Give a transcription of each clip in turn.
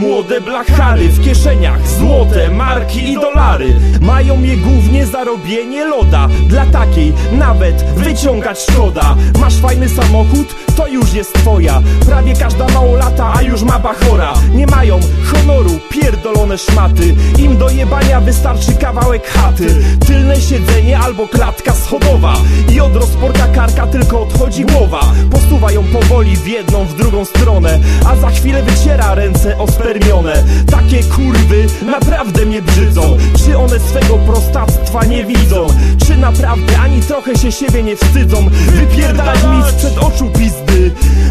Młode blachary w kieszeniach Złote, marki i dolary. Mają je głównie zarobienie loda. Dla takiej nawet wyciągać szkoda. Masz fajny samochód? To już jest twoja. Prawie każda małolata, a już ma bachora. Nie mają pierdolone szmaty. Im do jebania wystarczy kawałek chaty. Tylne siedzenie albo klatka schodowa. I od rozporka karka tylko odchodzi głowa. Posuwa ją powoli w jedną, w drugą stronę. A za chwilę wyciera ręce ospermione Takie kurwy naprawdę mnie brzydzą. Czy one swego prostactwa nie widzą? Czy naprawdę ani trochę się siebie nie wstydzą? Wypierdalać mi sprzed oczu pizdy.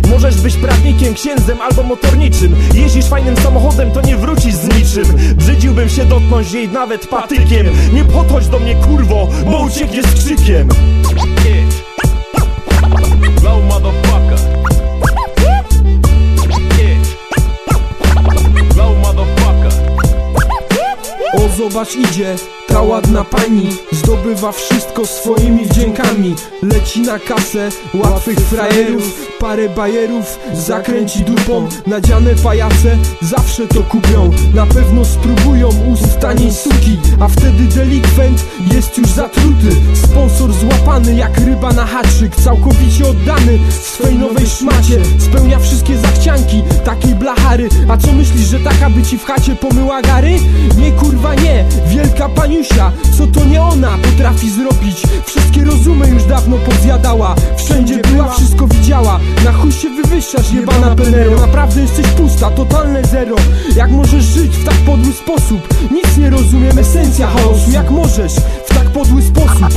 Możesz być prawnikiem, księdzem albo motorniczym. Jeździsz fajnym samochodem, to nie wrócisz z niczym Brzydziłbym się dotknąć jej nawet patykiem Nie podchodź do mnie kurwo, bo uciekniesz z krzykiem Low motherfucker. Yeah. Low motherfucker. O zobacz idzie ta ładna pani Zdobywa wszystko swoimi wdziękami. Leci na kasę łatwych frajerów Parę bajerów zakręci dupą. Nadziane pajace zawsze to kupią. Na pewno spróbują ust taniej suki A wtedy delikwent jest już zatruty. Sponsor złapany jak ryba na haczyk Całkowicie oddany swej nowej szmacie. Spełnia wszystkie zachcianki takiej blachary. A co myślisz, że taka by ci w chacie pomyła gary? Nie kurwa nie, wielka Co to nie ona potrafi zrobić? Wszystkie rozumy już dawno pozjadała. Wszędzie była, wszystko widziała. Na chuj się wywyższasz jebana penero Naprawdę jesteś pusta, totalne zero. Jak możesz żyć w tak podły sposób? Nic nie rozumiem, esencja chaosu. Jak możesz w tak podły sposób?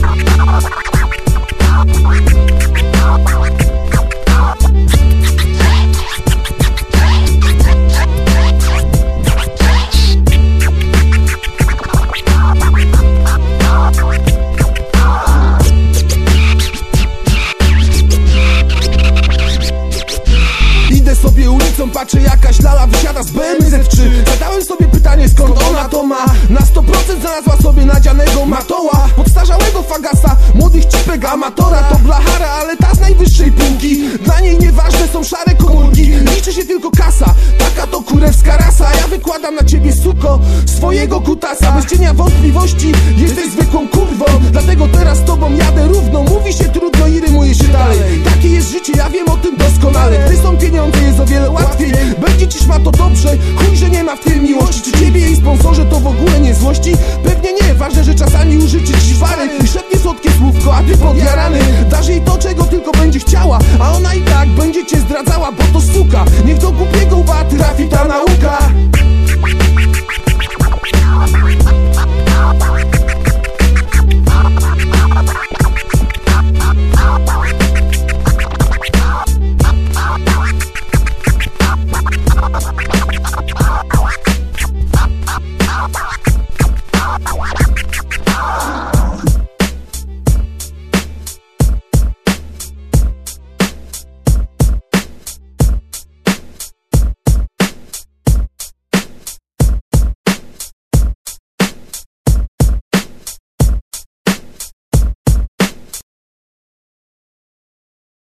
Ulicą, patrzę jakaś lala wysiada z BMW Z3 Zadałem sobie pytanie skąd ona to ma? Na 100% znalazła sobie nadzianego matoła Podstarzałego fagasa, młodych cipek amatora. To blachara, ale ta z najwyższej półki. Dla niej nieważne są szare komórki. Liczy się tylko kasa, taka to kurewska rasa. Ja wykładam na ciebie suko swojego kutasa. Bez cienia wątpliwości jesteś zwykłą kurwą. Dlatego teraz tobą jadę równo. Mówi się trudno i rymuje się dalej życie, ja wiem o tym doskonale. Gdy są pieniądze jest o wiele łatwiej. Będzie ci szma to dobrze, chuj, że nie ma w tym miłości. Czy ciebie jej sponsorze to w ogóle nie złości? Pewnie nie, ważne, że czasami użyczy ci fary Szepnie słodkie słówko, a ty podjarany. Dasz jej to, czego tylko będzie chciała A ona i tak będzie cię zdradzała, bo to suka. Niech do głupiego łba trafi ta nauka